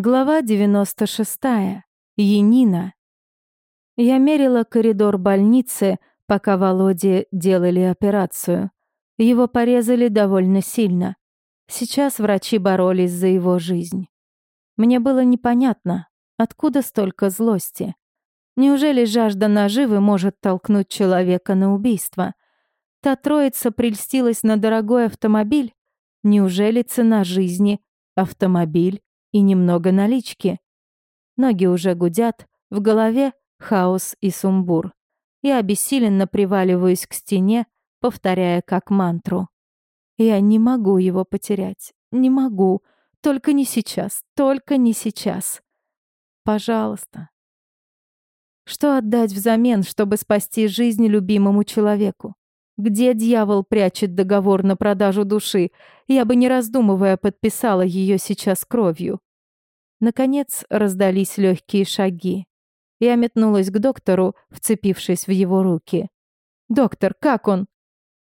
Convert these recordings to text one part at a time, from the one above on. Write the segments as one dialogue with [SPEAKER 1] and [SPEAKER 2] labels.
[SPEAKER 1] Глава 96. Янина. Я мерила коридор больницы, пока Володе делали операцию. Его порезали довольно сильно. Сейчас врачи боролись за его жизнь. Мне было непонятно, откуда столько злости. Неужели жажда наживы может толкнуть человека на убийство? Та троица прельстилась на дорогой автомобиль? Неужели цена жизни — автомобиль? И немного налички. Ноги уже гудят, в голове хаос и сумбур. Я обессиленно приваливаюсь к стене, повторяя как мантру. Я не могу его потерять. Не могу. Только не сейчас. Только не сейчас. Пожалуйста. Что отдать взамен, чтобы спасти жизнь любимому человеку? Где дьявол прячет договор на продажу души? Я бы, не раздумывая, подписала ее сейчас кровью. Наконец раздались легкие шаги. Я метнулась к доктору, вцепившись в его руки. «Доктор, как он?»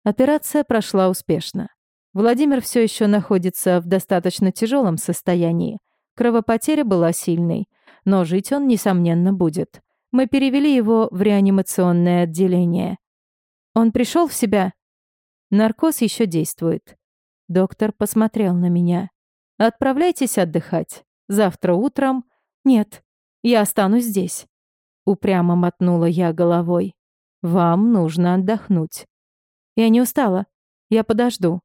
[SPEAKER 1] Операция прошла успешно. Владимир все еще находится в достаточно тяжелом состоянии. Кровопотеря была сильной, но жить он, несомненно, будет. Мы перевели его в реанимационное отделение. Он пришел в себя? Наркоз еще действует. Доктор посмотрел на меня. Отправляйтесь отдыхать. Завтра утром... Нет, я останусь здесь. Упрямо мотнула я головой. Вам нужно отдохнуть. Я не устала. Я подожду.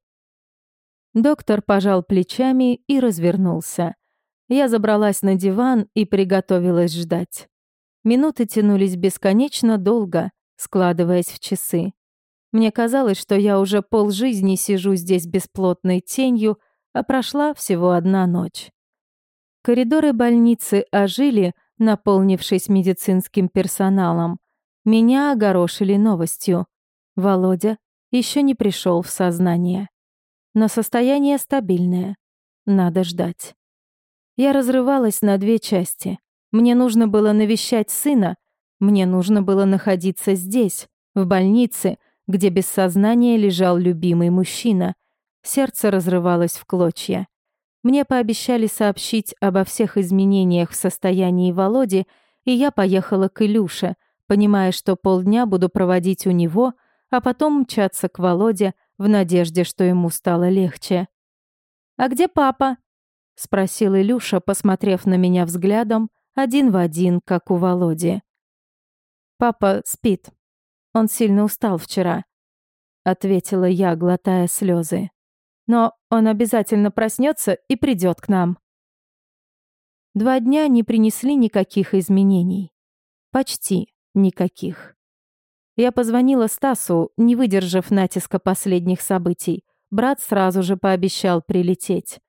[SPEAKER 1] Доктор пожал плечами и развернулся. Я забралась на диван и приготовилась ждать. Минуты тянулись бесконечно долго, складываясь в часы. Мне казалось, что я уже полжизни сижу здесь бесплотной тенью, а прошла всего одна ночь. Коридоры больницы ожили, наполнившись медицинским персоналом. Меня огорошили новостью. Володя еще не пришел в сознание. Но состояние стабильное. Надо ждать. Я разрывалась на две части. Мне нужно было навещать сына, мне нужно было находиться здесь, в больнице, где без сознания лежал любимый мужчина. Сердце разрывалось в клочья. Мне пообещали сообщить обо всех изменениях в состоянии Володи, и я поехала к Илюше, понимая, что полдня буду проводить у него, а потом мчаться к Володе в надежде, что ему стало легче. «А где папа?» — спросил Илюша, посмотрев на меня взглядом, один в один, как у Володи. «Папа спит. Он сильно устал вчера», — ответила я, глотая слезы но он обязательно проснется и придет к нам. Два дня не принесли никаких изменений. Почти никаких. Я позвонила Стасу, не выдержав натиска последних событий. Брат сразу же пообещал прилететь.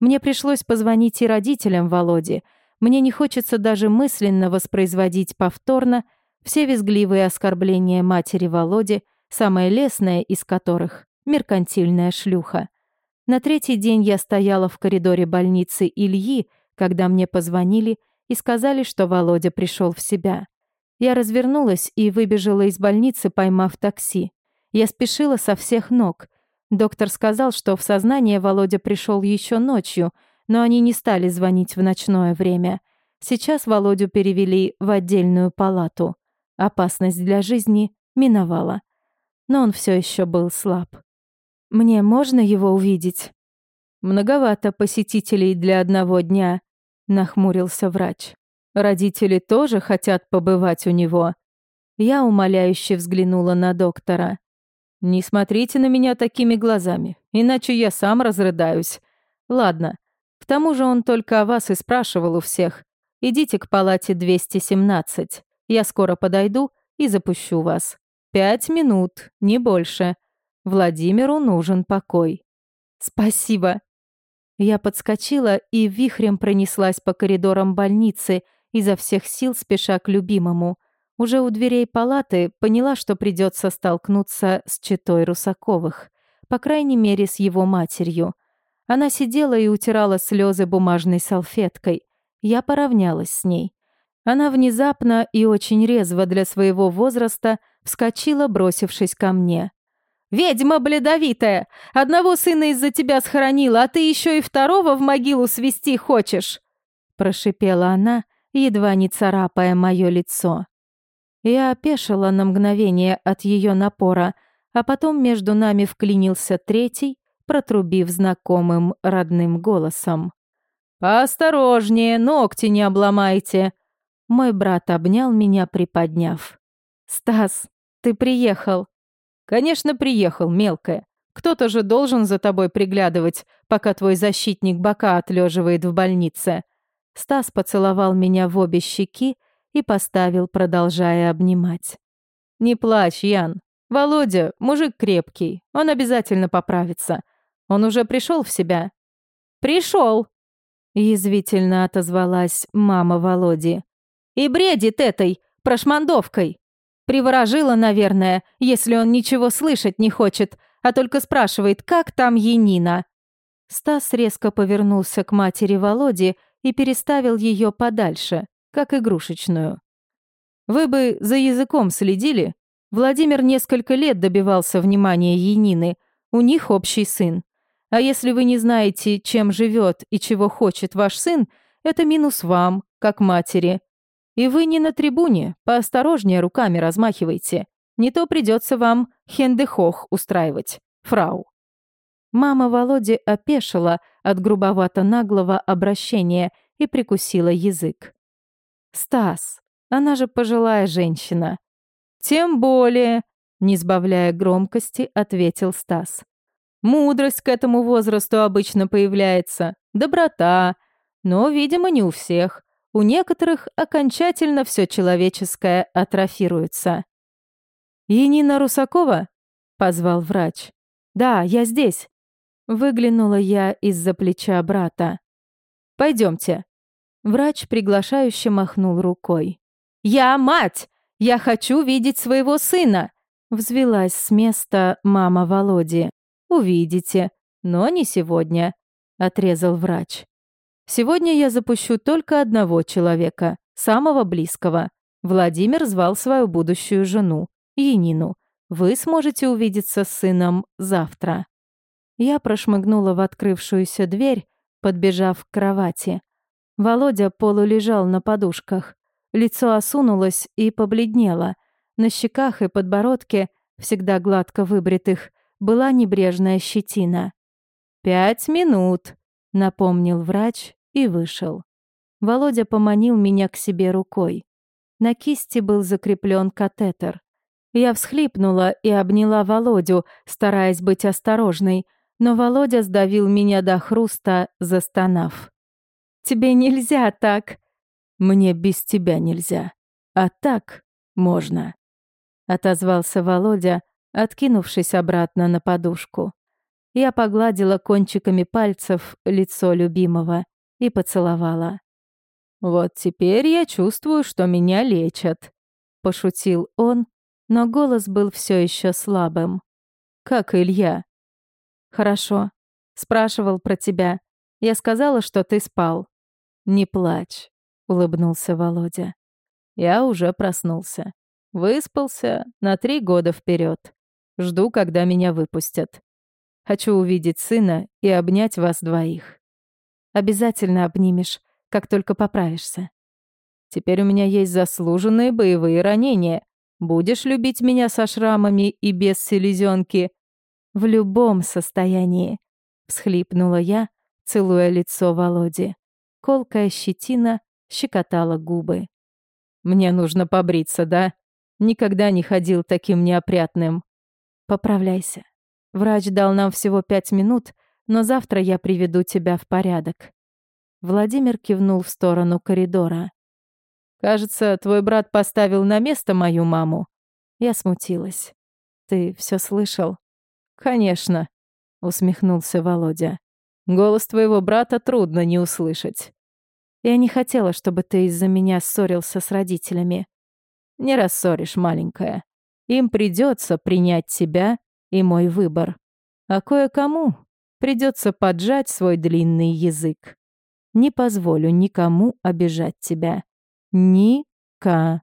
[SPEAKER 1] Мне пришлось позвонить и родителям Володи. Мне не хочется даже мысленно воспроизводить повторно все визгливые оскорбления матери Володи, самое лесное из которых — меркантильная шлюха. На третий день я стояла в коридоре больницы Ильи, когда мне позвонили и сказали, что Володя пришел в себя. Я развернулась и выбежала из больницы, поймав такси. Я спешила со всех ног. Доктор сказал, что в сознание Володя пришел еще ночью, но они не стали звонить в ночное время. Сейчас Володю перевели в отдельную палату. Опасность для жизни миновала. Но он все еще был слаб. Мне можно его увидеть? Многовато посетителей для одного дня, нахмурился врач. Родители тоже хотят побывать у него. Я умоляюще взглянула на доктора. Не смотрите на меня такими глазами, иначе я сам разрыдаюсь. Ладно. К тому же он только о вас и спрашивал у всех. Идите к палате 217. Я скоро подойду и запущу вас. Пять минут, не больше. Владимиру нужен покой. Спасибо. Я подскочила и вихрем пронеслась по коридорам больницы, изо всех сил спеша к любимому. Уже у дверей палаты поняла, что придется столкнуться с читой Русаковых, по крайней мере, с его матерью. Она сидела и утирала слезы бумажной салфеткой. Я поравнялась с ней. Она внезапно и очень резво для своего возраста вскочила, бросившись ко мне. «Ведьма бледовитая! Одного сына из-за тебя схоронила, а ты еще и второго в могилу свести хочешь!» прошипела она, едва не царапая мое лицо. Я опешила на мгновение от ее напора, а потом между нами вклинился третий, протрубив знакомым родным голосом. «Поосторожнее, ногти не обломайте!» Мой брат обнял меня, приподняв. «Стас, ты приехал!» «Конечно, приехал, мелкая. Кто-то же должен за тобой приглядывать, пока твой защитник бока отлеживает в больнице». Стас поцеловал меня в обе щеки и поставил, продолжая обнимать. «Не плачь, Ян. Володя, мужик крепкий, он обязательно поправится. Он уже пришел в себя?» «Пришел!» — язвительно отозвалась мама Володи. «И бредит этой, прошмандовкой. Приворожила, наверное, если он ничего слышать не хочет, а только спрашивает, как там Енина». Стас резко повернулся к матери Володи и переставил ее подальше, как игрушечную. «Вы бы за языком следили? Владимир несколько лет добивался внимания Енины, у них общий сын. А если вы не знаете, чем живет и чего хочет ваш сын, это минус вам, как матери. И вы не на трибуне, поосторожнее руками размахивайте. Не то придется вам хендехох устраивать, фрау. Мама Володи опешила от грубовато-наглого обращения и прикусила язык. «Стас, она же пожилая женщина». «Тем более», — не сбавляя громкости, ответил Стас. «Мудрость к этому возрасту обычно появляется, доброта, но, видимо, не у всех. У некоторых окончательно все человеческое атрофируется». «Енина Русакова?» — позвал врач. «Да, я здесь». Выглянула я из-за плеча брата. Пойдемте. Врач приглашающе махнул рукой. «Я мать! Я хочу видеть своего сына!» Взвелась с места мама Володи. «Увидите, но не сегодня», — отрезал врач. «Сегодня я запущу только одного человека, самого близкого. Владимир звал свою будущую жену, Енину. Вы сможете увидеться с сыном завтра». Я прошмыгнула в открывшуюся дверь, подбежав к кровати. Володя полулежал на подушках. Лицо осунулось и побледнело. На щеках и подбородке, всегда гладко выбритых, была небрежная щетина. «Пять минут», — напомнил врач и вышел. Володя поманил меня к себе рукой. На кисти был закреплен катетер. Я всхлипнула и обняла Володю, стараясь быть осторожной, но Володя сдавил меня до хруста, застонав. «Тебе нельзя так!» «Мне без тебя нельзя, а так можно», — отозвался Володя, откинувшись обратно на подушку. Я погладила кончиками пальцев лицо любимого и поцеловала. «Вот теперь я чувствую, что меня лечат», — пошутил он, но голос был все еще слабым. «Как Илья?» «Хорошо. Спрашивал про тебя. Я сказала, что ты спал». «Не плачь», — улыбнулся Володя. «Я уже проснулся. Выспался на три года вперед. Жду, когда меня выпустят. Хочу увидеть сына и обнять вас двоих. Обязательно обнимешь, как только поправишься. Теперь у меня есть заслуженные боевые ранения. Будешь любить меня со шрамами и без селезенки, в любом состоянии», — всхлипнула я, целуя лицо Володи. Колкая щетина щекотала губы. «Мне нужно побриться, да? Никогда не ходил таким неопрятным». «Поправляйся. Врач дал нам всего пять минут, но завтра я приведу тебя в порядок». Владимир кивнул в сторону коридора. «Кажется, твой брат поставил на место мою маму». Я смутилась. «Ты все слышал?» «Конечно», — усмехнулся Володя. «Голос твоего брата трудно не услышать». «Я не хотела, чтобы ты из-за меня ссорился с родителями». «Не рассоришь, маленькая. Им придется принять тебя и мой выбор. А кое-кому придется поджать свой длинный язык. Не позволю никому обижать тебя. Никому».